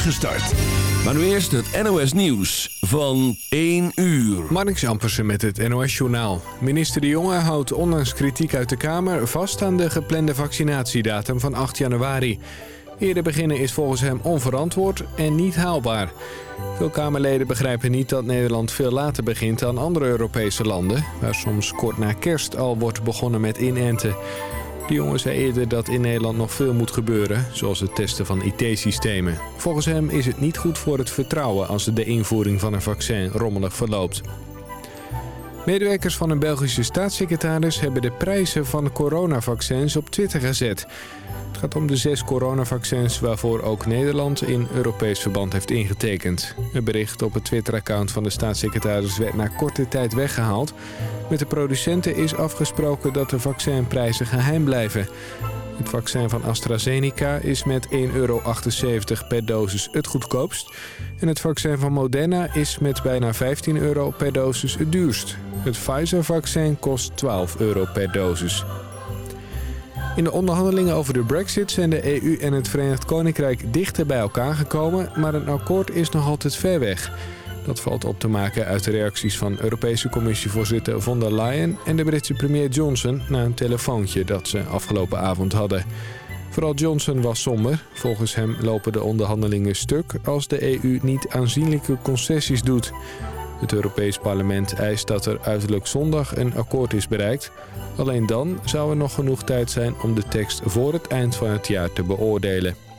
start. Maar nu eerst het NOS Nieuws van 1 uur. Marnix Ampersen met het NOS Journaal. Minister De Jonge houdt ondanks kritiek uit de Kamer... vast aan de geplande vaccinatiedatum van 8 januari. Eerder beginnen is volgens hem onverantwoord en niet haalbaar. Veel Kamerleden begrijpen niet dat Nederland veel later begint dan andere Europese landen... waar soms kort na kerst al wordt begonnen met inenten. De jongen zei eerder dat in Nederland nog veel moet gebeuren, zoals het testen van IT-systemen. Volgens hem is het niet goed voor het vertrouwen als de invoering van een vaccin rommelig verloopt. Medewerkers van een Belgische staatssecretaris hebben de prijzen van coronavaccins op Twitter gezet. Het gaat om de zes coronavaccins waarvoor ook Nederland in Europees verband heeft ingetekend. Een bericht op het Twitter-account van de staatssecretaris werd na korte tijd weggehaald. Met de producenten is afgesproken dat de vaccinprijzen geheim blijven. Het vaccin van AstraZeneca is met 1,78 euro per dosis het goedkoopst. En het vaccin van Moderna is met bijna 15 euro per dosis het duurst. Het Pfizer-vaccin kost 12 euro per dosis. In de onderhandelingen over de brexit zijn de EU en het Verenigd Koninkrijk dichter bij elkaar gekomen... maar een akkoord is nog altijd ver weg. Dat valt op te maken uit de reacties van Europese Commissievoorzitter von der Leyen... en de Britse premier Johnson na een telefoontje dat ze afgelopen avond hadden. Vooral Johnson was somber. Volgens hem lopen de onderhandelingen stuk als de EU niet aanzienlijke concessies doet... Het Europees Parlement eist dat er uiterlijk zondag een akkoord is bereikt. Alleen dan zou er nog genoeg tijd zijn om de tekst voor het eind van het jaar te beoordelen.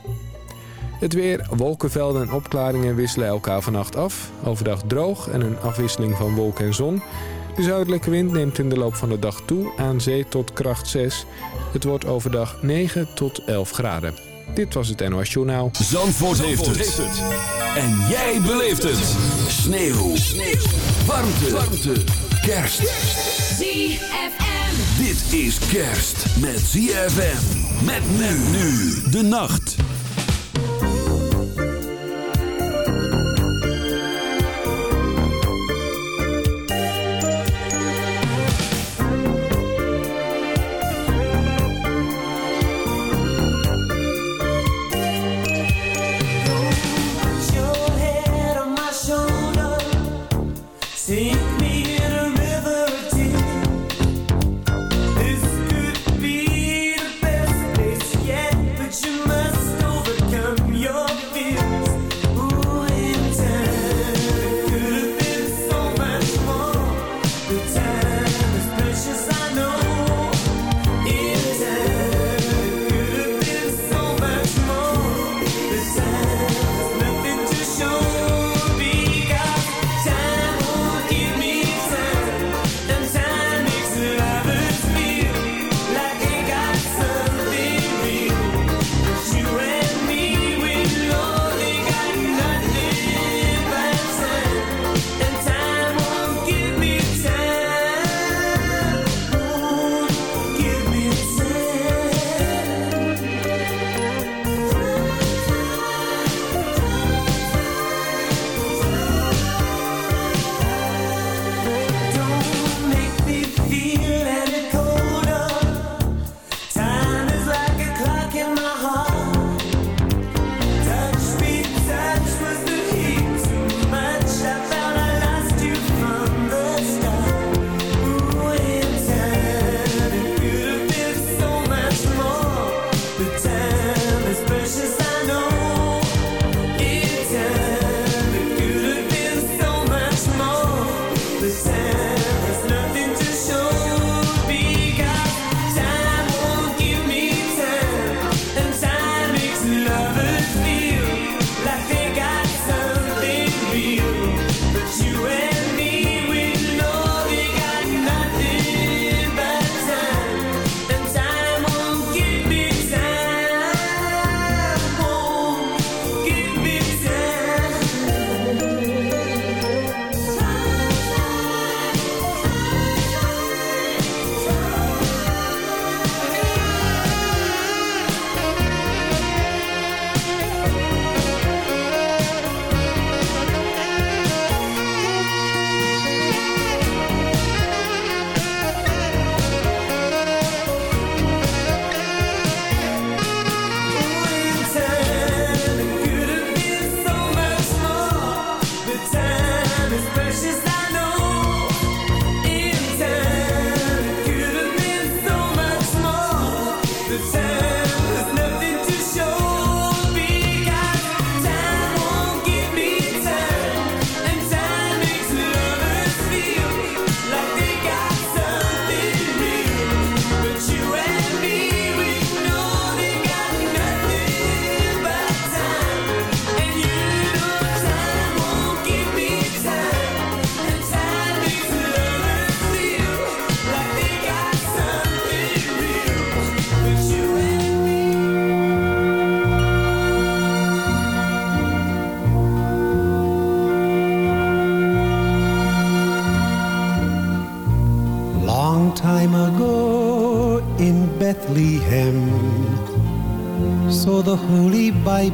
Het weer, wolkenvelden en opklaringen wisselen elkaar vannacht af. Overdag droog en een afwisseling van wolk en zon. De zuidelijke wind neemt in de loop van de dag toe aan zee tot kracht 6. Het wordt overdag 9 tot 11 graden. Dit was het NOS Journaal. Zandvoort, heeft, het. En jij beleeft het. Sneeuw. Sneeuw. Warmte. Warmte. Kerst. ZFM. Dit is kerst met ZFM. Met men nu. De nacht.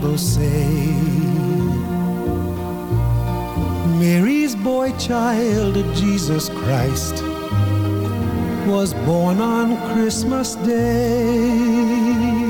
Bible say Mary's boy child, Jesus Christ, was born on Christmas Day.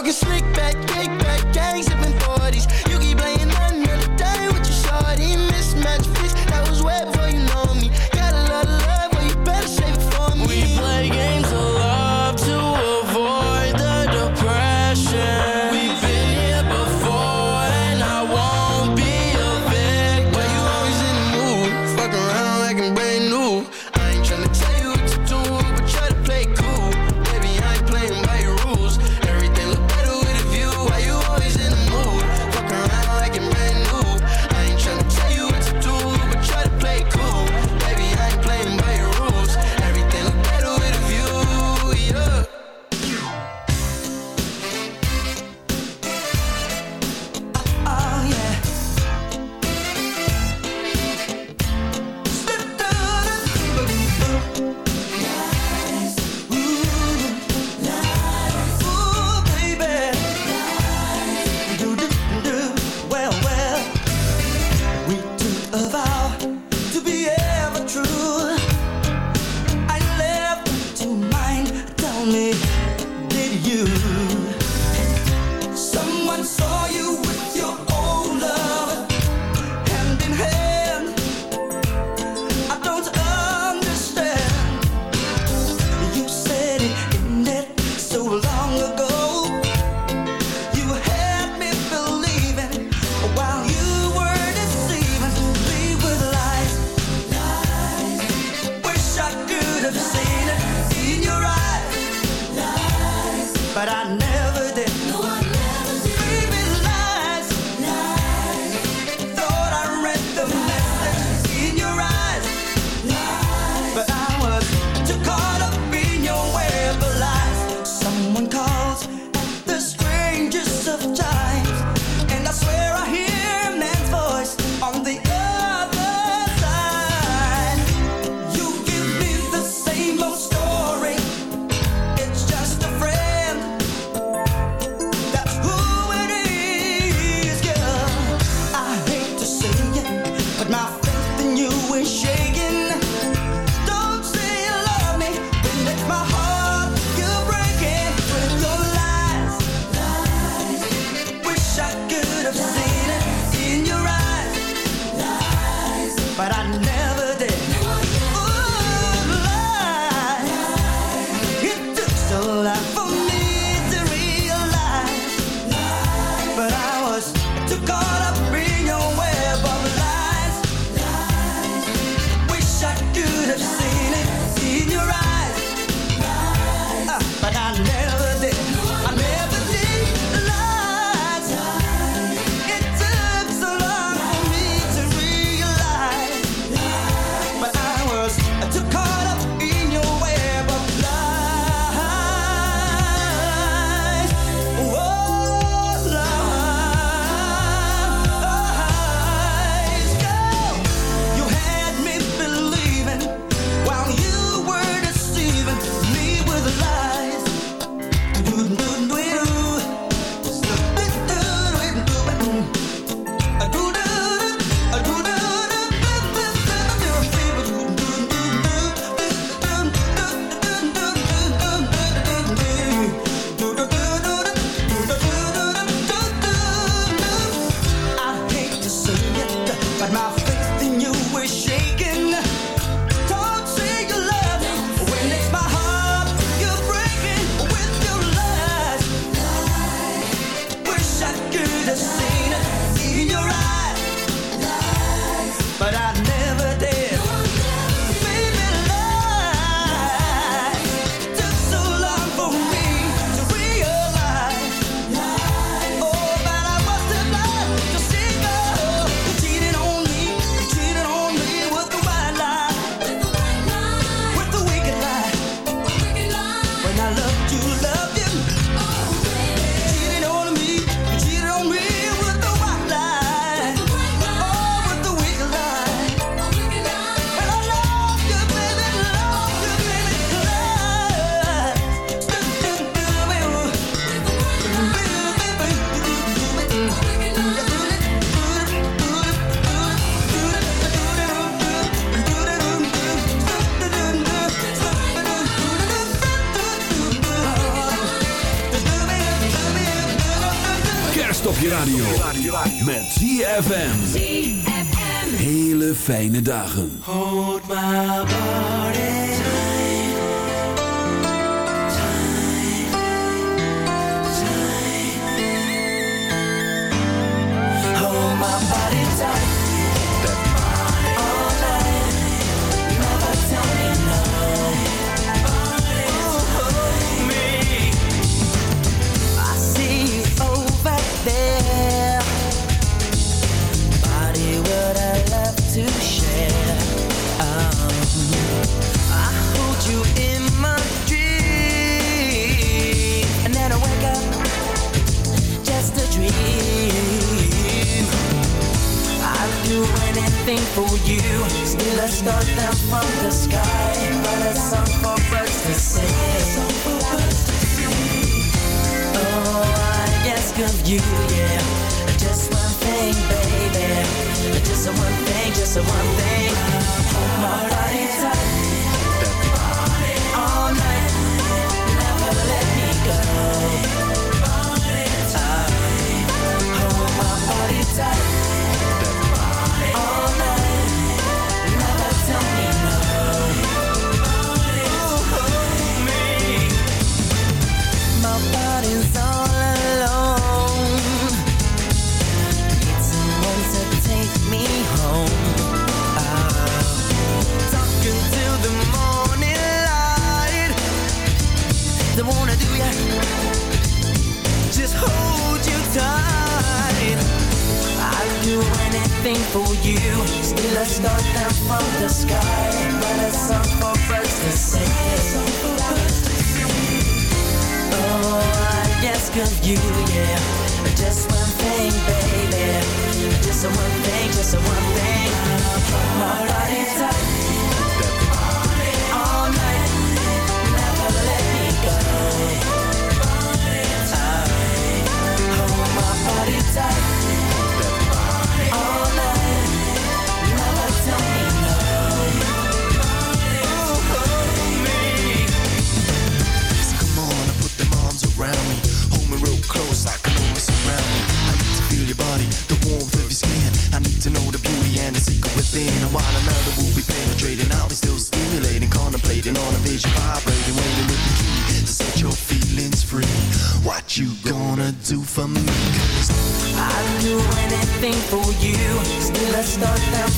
Talking slick back, dagen.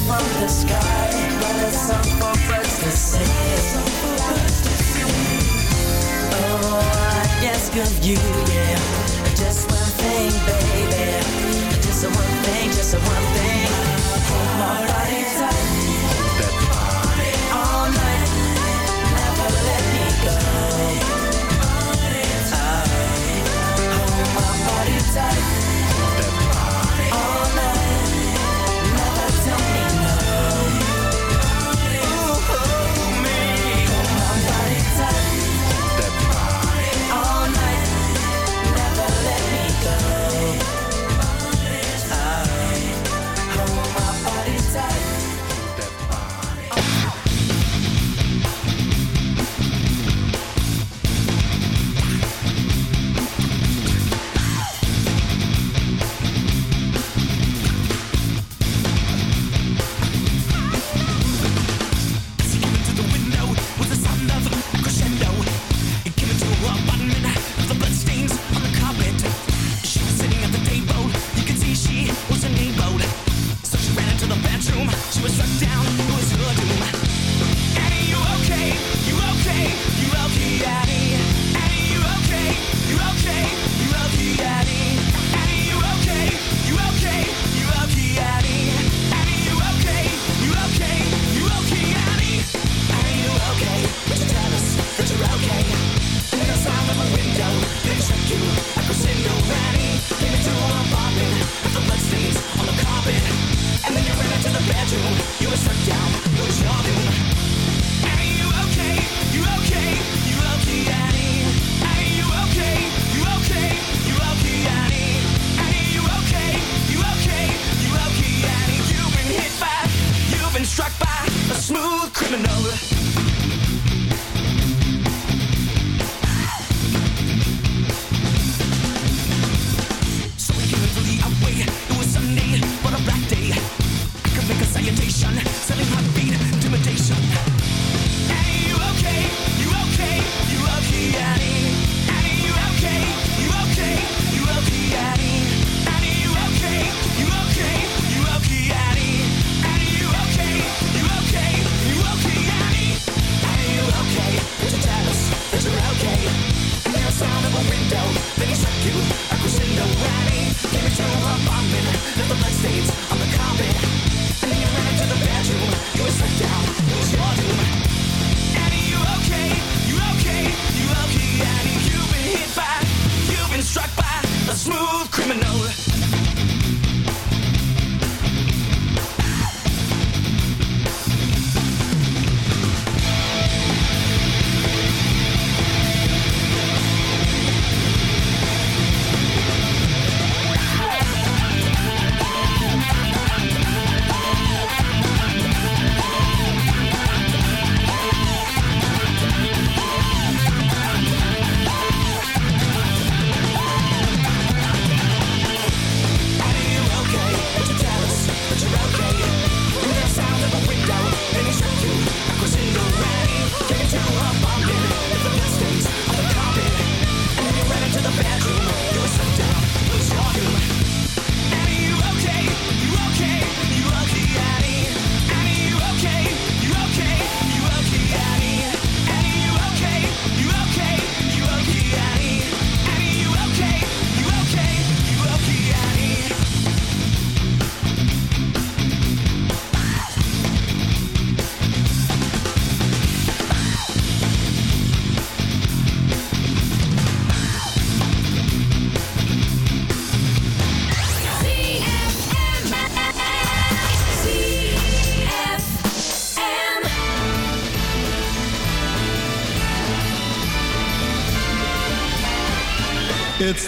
from the sky, but a song for birds to sing. Oh, I ask of you, yeah.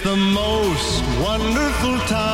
the most wonderful time.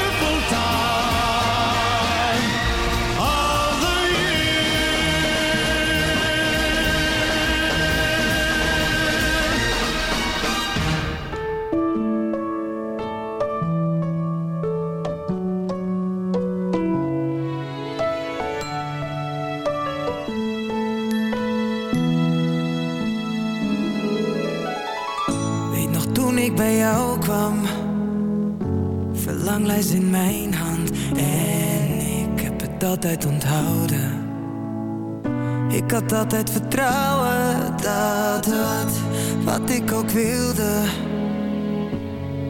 Verlanglijst in mijn hand en ik heb het altijd onthouden. Ik had altijd vertrouwen dat het wat ik ook wilde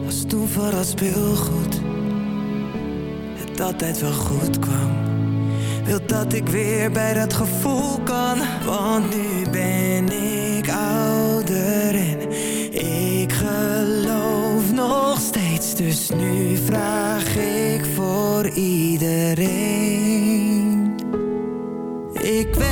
was toen vooral speelgoed. Het altijd wel goed kwam. Wil dat ik weer bij dat gevoel kan, want nu ben ik ouder en ik geloof dus nu vraag ik voor iedereen. Ik wens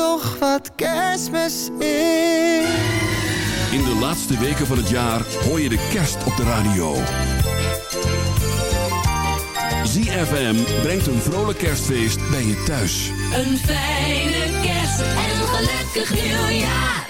Toch wat kerstmis is. In de laatste weken van het jaar hoor je de kerst op de radio. ZFM brengt een vrolijk kerstfeest bij je thuis. Een fijne kerst en een gelukkig nieuwjaar.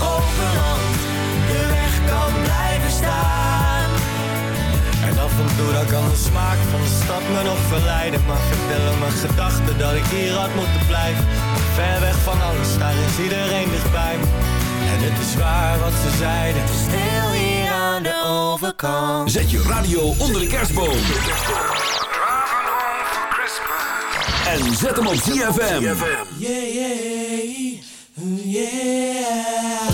Dan kan de smaak van de stad me nog verleiden. Maar vertellen mijn gedachten dat ik hier had moeten blijven. Ver weg van alles, daar is iedereen dichtbij me. En het is waar wat ze zeiden. Stil hier aan de overkant. Zet je radio onder de kerstboom. En zet hem op ZFM. Yeah, yeah, yeah.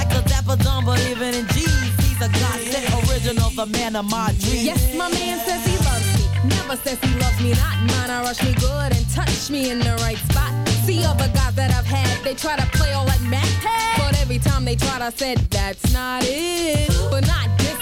Like a dapper dumb, even in jeans, he's a godsend original, the man of my dreams. Yes, my man says he loves me. Never says he loves me not. Mine, I rush me good and touch me in the right spot. See other guys that I've had, they try to play all that Mac. But every time they tried, I said, that's not it. But not